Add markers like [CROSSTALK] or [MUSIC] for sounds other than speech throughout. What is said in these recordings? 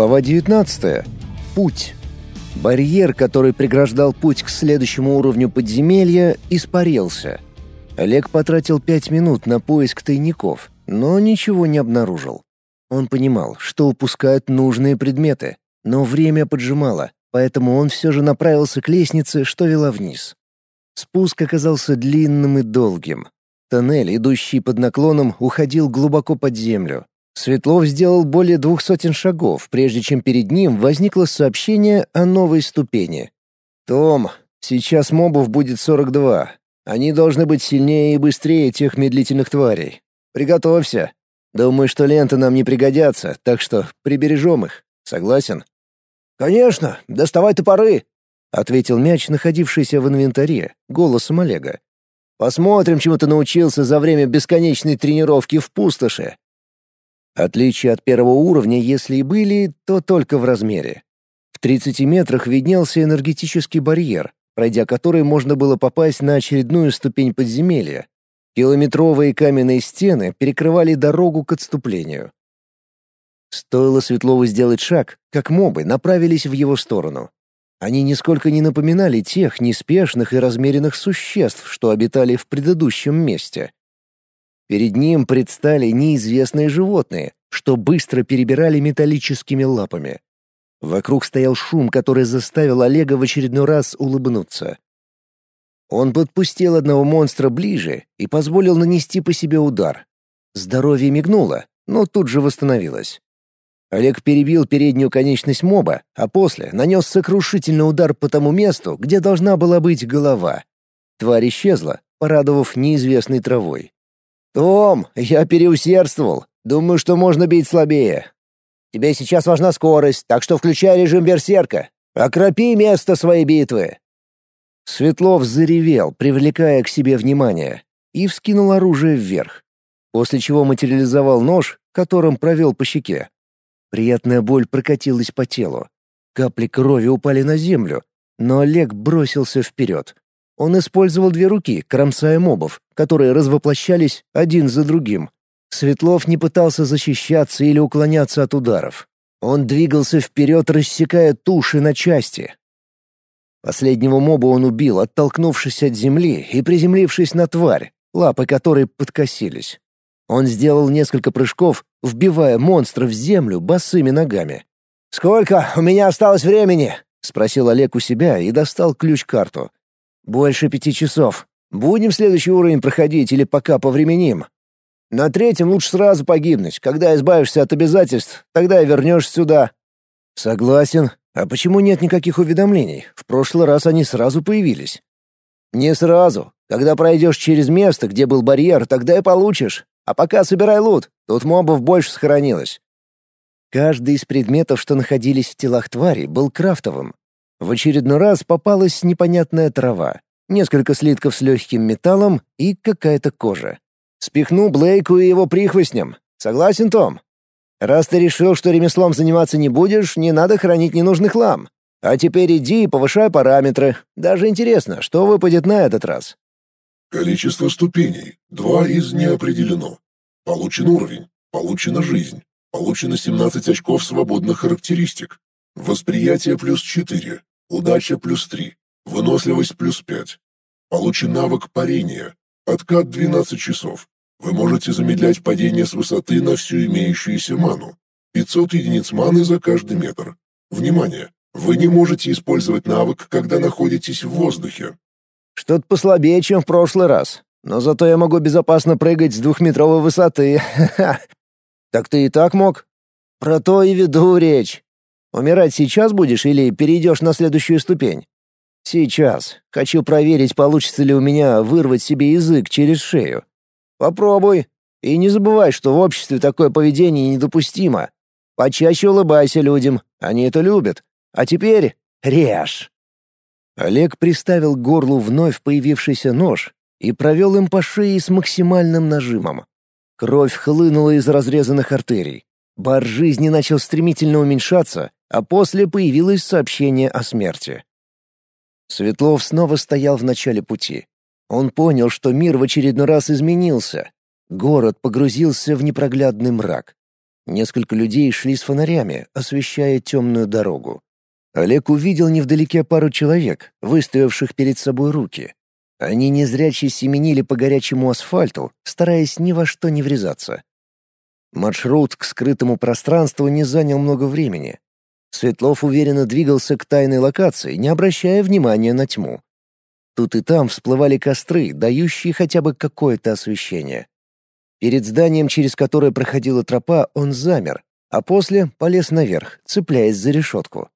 Глава 19. Путь. Барьер, который преграждал путь к следующему уровню подземелья, испарился. Олег потратил пять минут на поиск тайников, но ничего не обнаружил. Он понимал, что упускают нужные предметы, но время поджимало, поэтому он все же направился к лестнице, что вела вниз. Спуск оказался длинным и долгим. Тоннель, идущий под наклоном, уходил глубоко под землю, Светлов сделал более двух сотен шагов, прежде чем перед ним возникло сообщение о новой ступени. «Том, сейчас мобов будет 42. Они должны быть сильнее и быстрее тех медлительных тварей. Приготовься. Думаю, что ленты нам не пригодятся, так что прибережем их. Согласен?» «Конечно, доставай топоры!» — ответил мяч, находившийся в инвентаре, голосом Олега. «Посмотрим, чему ты научился за время бесконечной тренировки в пустоши. Отличия от первого уровня, если и были, то только в размере. В 30 метрах виднелся энергетический барьер, пройдя который можно было попасть на очередную ступень подземелья. Километровые каменные стены перекрывали дорогу к отступлению. Стоило Светлову сделать шаг, как мобы направились в его сторону. Они нисколько не напоминали тех неспешных и размеренных существ, что обитали в предыдущем месте. Перед ним предстали неизвестные животные, что быстро перебирали металлическими лапами. Вокруг стоял шум, который заставил Олега в очередной раз улыбнуться. Он подпустил одного монстра ближе и позволил нанести по себе удар. Здоровье мигнуло, но тут же восстановилось. Олег перебил переднюю конечность моба, а после нанес сокрушительный удар по тому месту, где должна была быть голова. Тварь исчезла, порадовав неизвестной травой. «Том, я переусердствовал. Думаю, что можно бить слабее. Тебе сейчас важна скорость, так что включай режим берсерка. Окропи место своей битвы». Светлов заревел, привлекая к себе внимание, и вскинул оружие вверх, после чего материализовал нож, которым провел по щеке. Приятная боль прокатилась по телу. Капли крови упали на землю, но Олег бросился вперед. Он использовал две руки, кромсая мобов, которые развоплощались один за другим. Светлов не пытался защищаться или уклоняться от ударов. Он двигался вперед, рассекая туши на части. Последнего моба он убил, оттолкнувшись от земли и приземлившись на тварь, лапы которой подкосились. Он сделал несколько прыжков, вбивая монстра в землю босыми ногами. «Сколько у меня осталось времени?» — спросил Олег у себя и достал ключ-карту. Больше пяти часов. Будем следующий уровень проходить или пока повременим? На третьем лучше сразу погибнуть. Когда избавишься от обязательств, тогда и вернешься сюда. Согласен. А почему нет никаких уведомлений? В прошлый раз они сразу появились. Не сразу. Когда пройдешь через место, где был барьер, тогда и получишь. А пока собирай лут. Тут мобов больше сохранилось. Каждый из предметов, что находились в телах тварей, был крафтовым. В очередной раз попалась непонятная трава, несколько слитков с легким металлом и какая-то кожа. Спихну Блейку и его прихвостням. Согласен, Том? Раз ты решил, что ремеслом заниматься не будешь, не надо хранить ненужный хлам. А теперь иди и повышай параметры. Даже интересно, что выпадет на этот раз. Количество ступеней. Два из не. Получен уровень. Получена жизнь. Получено 17 очков свободных характеристик. Восприятие плюс 4. Удача плюс 3. Выносливость плюс 5. Получен навык парения. Откат 12 часов. Вы можете замедлять падение с высоты на всю имеющуюся ману. 500 единиц маны за каждый метр. Внимание! Вы не можете использовать навык, когда находитесь в воздухе. Что-то послабее, чем в прошлый раз. Но зато я могу безопасно прыгать с двухметровой высоты. [LAUGHS] Так ты и так мог? Про то и веду речь. Умирать сейчас будешь или перейдешь на следующую ступень? Сейчас. Хочу проверить, получится ли у меня вырвать себе язык через шею. Попробуй. И не забывай, что в обществе такое поведение недопустимо. Почаще улыбайся людям, они это любят. А теперь режь. Олег приставил к горлу вновь появившийся нож и провел им по шее с максимальным нажимом. Кровь хлынула из разрезанных артерий. Бар жизни начал стремительно уменьшаться, а после появилось сообщение о смерти. Светлов снова стоял в начале пути. Он понял, что мир в очередной раз изменился. Город погрузился в непроглядный мрак. Несколько людей шли с фонарями, освещая темную дорогу. Олег увидел невдалеке пару человек, выставивших перед собой руки. Они незряче семенили по горячему асфальту, стараясь ни во что не врезаться. Маршрут к скрытому пространству не занял много времени. Светлов уверенно двигался к тайной локации, не обращая внимания на тьму. Тут и там всплывали костры, дающие хотя бы какое-то освещение. Перед зданием, через которое проходила тропа, он замер, а после полез наверх, цепляясь за решетку.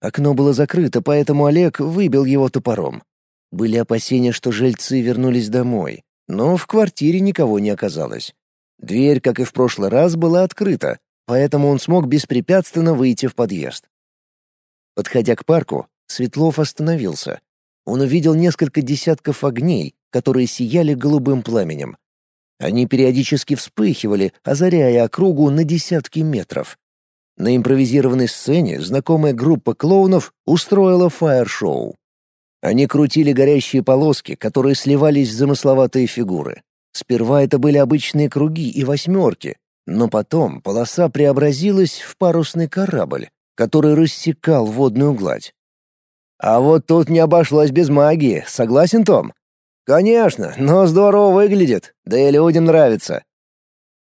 Окно было закрыто, поэтому Олег выбил его топором. Были опасения, что жильцы вернулись домой, но в квартире никого не оказалось. Дверь, как и в прошлый раз, была открыта, поэтому он смог беспрепятственно выйти в подъезд. Подходя к парку, Светлов остановился. Он увидел несколько десятков огней, которые сияли голубым пламенем. Они периодически вспыхивали, озаряя округу на десятки метров. На импровизированной сцене знакомая группа клоунов устроила фаер-шоу. Они крутили горящие полоски, которые сливались в замысловатые фигуры. Сперва это были обычные круги и восьмерки, но потом полоса преобразилась в парусный корабль, который рассекал водную гладь. «А вот тут не обошлось без магии, согласен, Том?» «Конечно, но здорово выглядит, да и людям нравится.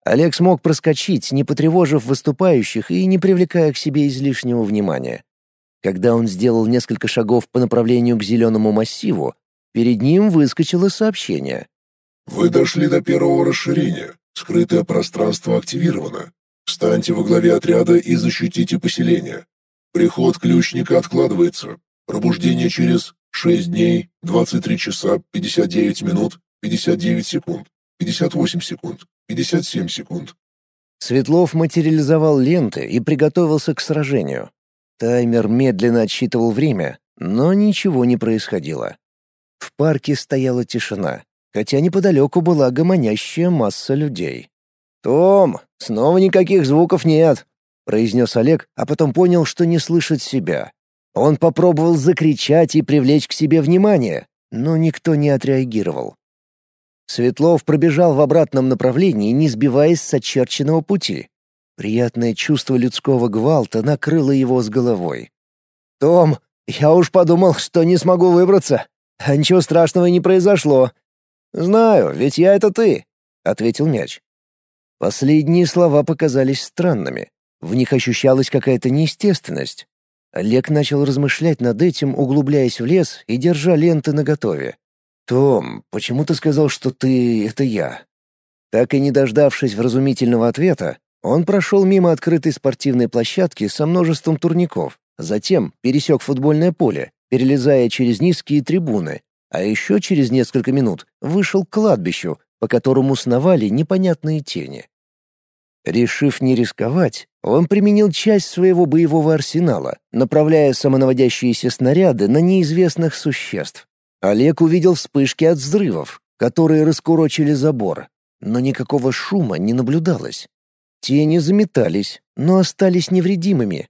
Олег смог проскочить, не потревожив выступающих и не привлекая к себе излишнего внимания. Когда он сделал несколько шагов по направлению к зеленому массиву, перед ним выскочило сообщение. «Вы дошли до первого расширения. Скрытое пространство активировано. Встаньте во главе отряда и защитите поселение. Приход ключника откладывается. Пробуждение через 6 дней, 23 часа, 59 минут, 59 секунд, 58 секунд, 57 секунд. Светлов материализовал ленты и приготовился к сражению. Таймер медленно отсчитывал время, но ничего не происходило. В парке стояла тишина, хотя неподалеку была гомонящая масса людей. «Том, снова никаких звуков нет», — произнес Олег, а потом понял, что не слышит себя. Он попробовал закричать и привлечь к себе внимание, но никто не отреагировал. Светлов пробежал в обратном направлении, не сбиваясь с очерченного пути. Приятное чувство людского гвалта накрыло его с головой. «Том, я уж подумал, что не смогу выбраться. А ничего страшного не произошло». «Знаю, ведь я — это ты», — ответил мяч. Последние слова показались странными. В них ощущалась какая-то неестественность. Олег начал размышлять над этим, углубляясь в лес и держа ленты наготове. «Том, почему ты сказал, что ты — это я?» Так и не дождавшись вразумительного ответа, он прошел мимо открытой спортивной площадки со множеством турников, затем пересек футбольное поле, перелезая через низкие трибуны, а еще через несколько минут вышел к кладбищу, по которому сновали непонятные тени. Решив не рисковать, он применил часть своего боевого арсенала, направляя самонаводящиеся снаряды на неизвестных существ. Олег увидел вспышки от взрывов, которые раскурочили забор, но никакого шума не наблюдалось. Тени заметались, но остались невредимыми.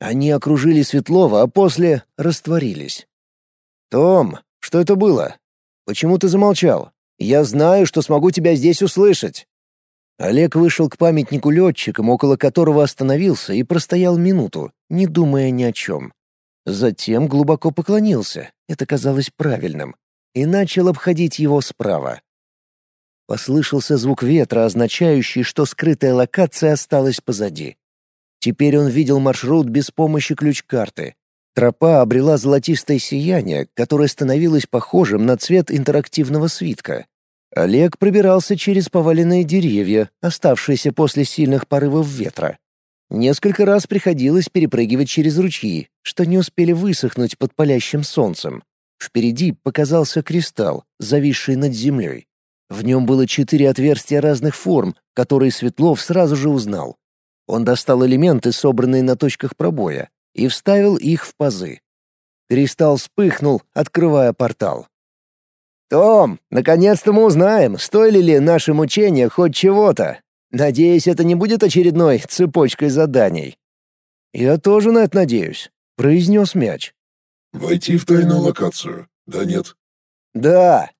Они окружили Светлова, а после растворились. «Том, что это было? Почему ты замолчал? Я знаю, что смогу тебя здесь услышать». Олег вышел к памятнику летчикам, около которого остановился и простоял минуту, не думая ни о чем. Затем глубоко поклонился, это казалось правильным, и начал обходить его справа. Послышался звук ветра, означающий, что скрытая локация осталась позади. Теперь он видел маршрут без помощи ключ-карты. Тропа обрела золотистое сияние, которое становилось похожим на цвет интерактивного свитка. Олег пробирался через поваленные деревья, оставшиеся после сильных порывов ветра. Несколько раз приходилось перепрыгивать через ручьи, что не успели высохнуть под палящим солнцем. Впереди показался кристалл, зависший над землей. В нем было четыре отверстия разных форм, которые Светлов сразу же узнал. Он достал элементы, собранные на точках пробоя, и вставил их в пазы. Кристалл вспыхнул, открывая портал. «Том, наконец-то мы узнаем, стоили ли наши мучения хоть чего-то», Надеюсь, это не будет очередной цепочкой заданий. Я тоже на это надеюсь, произнес мяч. Войти в тайную локацию. Да нет. Да,